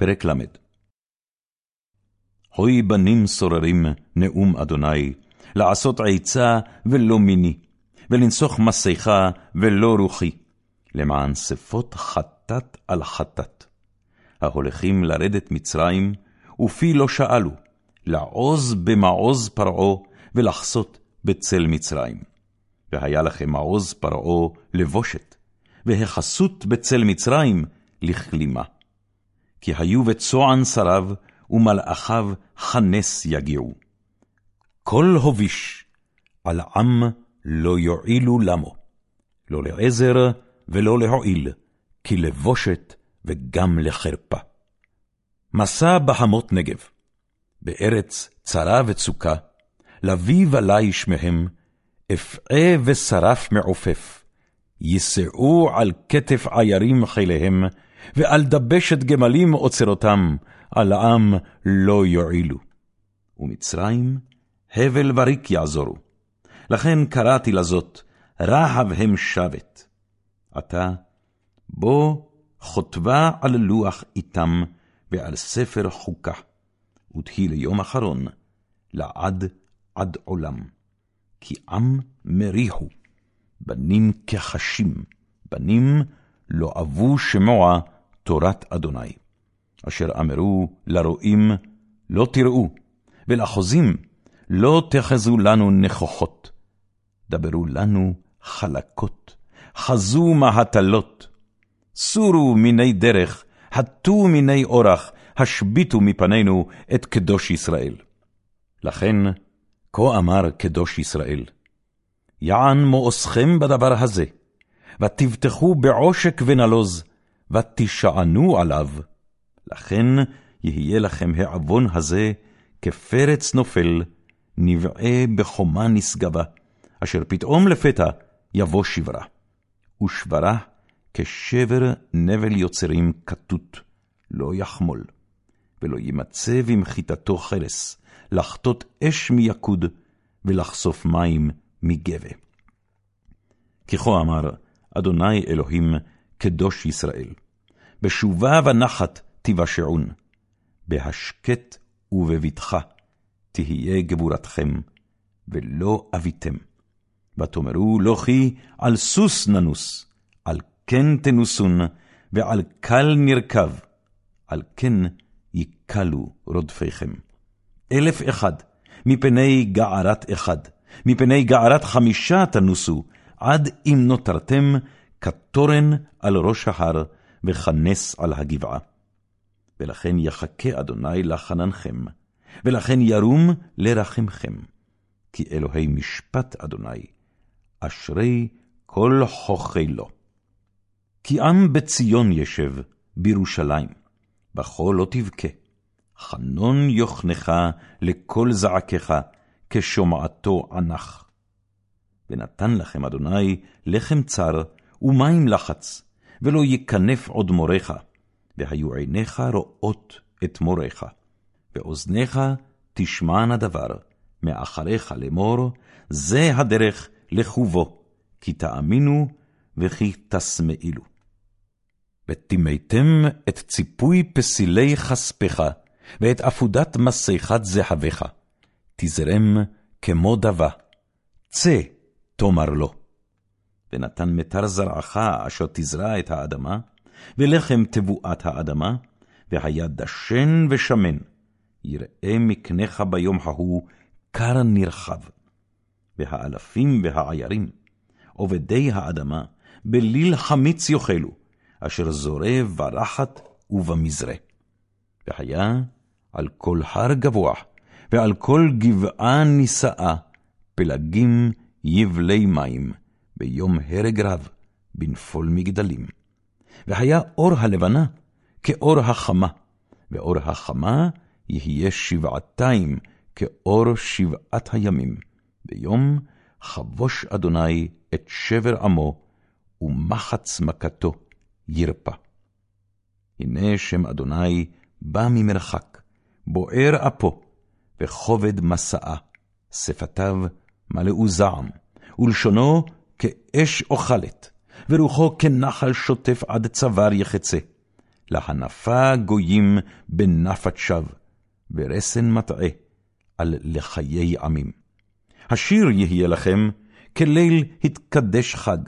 פרק ל. הוי בנים סוררים, נאום אדוני, לעשות עצה ולא מיני, ולנסוך מסכה ולא רוחי, למען שפות חטאת על חטאת. ההולכים לרדת מצרים, ופי לא שאלו, לעוז במעוז פרעה, ולחסות בצל מצרים. והיה לכם מעוז פרעה לבושת, והחסות בצל מצרים לכלימה. כי היו בצוען שריו, ומלאכיו חנס יגיעו. כל הוביש על עם לא יועילו למו, לא לעזר ולא להועיל, כי לבושת וגם לחרפה. מסע בחמות נגב, בארץ צרה וצוקה, לביא עלי שמהם, אפעה ושרף מעופף, יישאו על כתף עיירים חיליהם, ועל דבשת גמלים אוצרותם, על עם לא יועילו. ומצרים, הבל וריק יעזורו. לכן קראתי לזאת, רהב הם שבת. עתה, בוא חוטבה על לוח איתם, ועל ספר חוקה, ותהי ליום אחרון, לעד עד עולם. כי עם מריחו, בנים כחשים, בנים לא אבו שמוע תורת אדוני. אשר אמרו לרועים, לא תראו, ולחוזים, לא תחזו לנו נכוחות. דברו לנו חלקות, חזו מהטלות. סורו מיני דרך, הטו מיני אורח, השביתו מפנינו את קדוש ישראל. לכן, כה אמר קדוש ישראל, יען מאוסכם בדבר הזה, ותבטחו בעושק ונלוז, ותשענו עליו. לכן יהיה לכם העוון הזה כפרץ נופל, נבעה בחומה נשגבה, אשר פתאום לפתע יבוא שברה. ושברה כשבר נבל יוצרים כתות, לא יחמול, ולא ימצא במחיתתו חרס, לחטות אש מיקוד, ולחשוף מים מגבה. ככה אמר אדוני אלוהים, קדוש ישראל, בשובה ונחת תבשעון, בהשקט ובבטחה תהיה גבורתכם, ולא אביתם. ותאמרו לא כי על סוס ננוס, על כן תנוסון, ועל קל נרכב, על כן יקלו רודפיכם. אלף אחד, מפני גערת אחד, מפני גערת חמישה תנוסו, עד אם נותרתם כתורן על ראש ההר, וכנס על הגבעה. ולכן יחכה אדוני לחננכם, ולכן ירום לרחמכם. כי אלוהי משפט אדוני, אשרי כל חוכי לו. כי עם בציון ישב, בירושלים, בכל לא תבכה. חנון יוכנך לכל זעקך, כשומעתו ענך. ונתן לכם אדוני לחם צר ומים לחץ, ולא יקנף עוד מורך, והיו עיניך רואות את מורך, ואוזניך תשמענה דבר, מאחריך לאמור, זה הדרך לכו בו, כי תאמינו וכי תשמאילו. וטימאתם את ציפוי פסילי כספך, ואת עפודת מסכת זהבך, תזרם כמו דבה, צא, תאמר לו. ונתן מטר זרעך אשר תזרע את האדמה, ולחם תבואת האדמה, והיה דשן ושמן, יראה מקנך ביום ההוא קר נרחב. והאלפים והעיירים, עובדי האדמה, בליל חמיץ יאכלו, אשר זורע ברחת ובמזרה. והיה על כל הר גבוה, ועל כל גבעה נישאה, פלגים יבלי מים, ביום הרג רב, בנפול מגדלים. והיה אור הלבנה כאור החמה, ואור החמה יהיה שבעתיים כאור שבעת הימים, ביום חבוש אדוני את שבר עמו, ומחץ מכתו ירפא. הנה שם אדוני בא ממרחק, בוער אפו, וכובד מסעה, שפתיו מלאו זעם, ולשונו כאש אוכלת, ורוחו כנחל שוטף עד צוואר יחצה. להנפה גויים בנפת שווא, ורסן מטעה על לחיי עמים. השיר יהיה לכם כליל התקדש חג,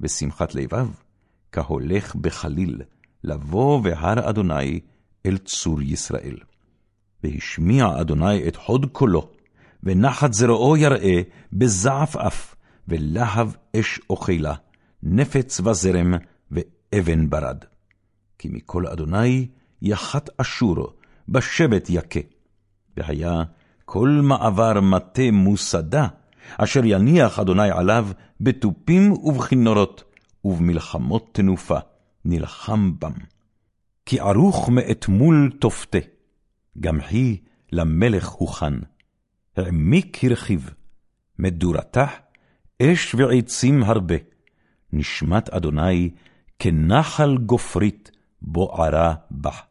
ושמחת לבב כהולך בחליל, לבוא בהר אדוני אל צור ישראל. והשמיע אדוני את חוד קולו, ונחת זרועו יראה בזעף אף, ולהב אש אוכלה, נפץ וזרם, ואבן ברד. כי מכל אדוני יחת אשור, בשבט יכה. והיה כל מעבר מטה מוסדה, אשר יניח אדוני עליו בתופים ובכינורות, ובמלחמות תנופה, נלחם בם. כי ערוך מאתמול תופתה, גם היא למלך הוכן. העמיק הרחיב, מדורתה אש ועצים הרבה, נשמת אדוני כנחל גופרית בוערה בה.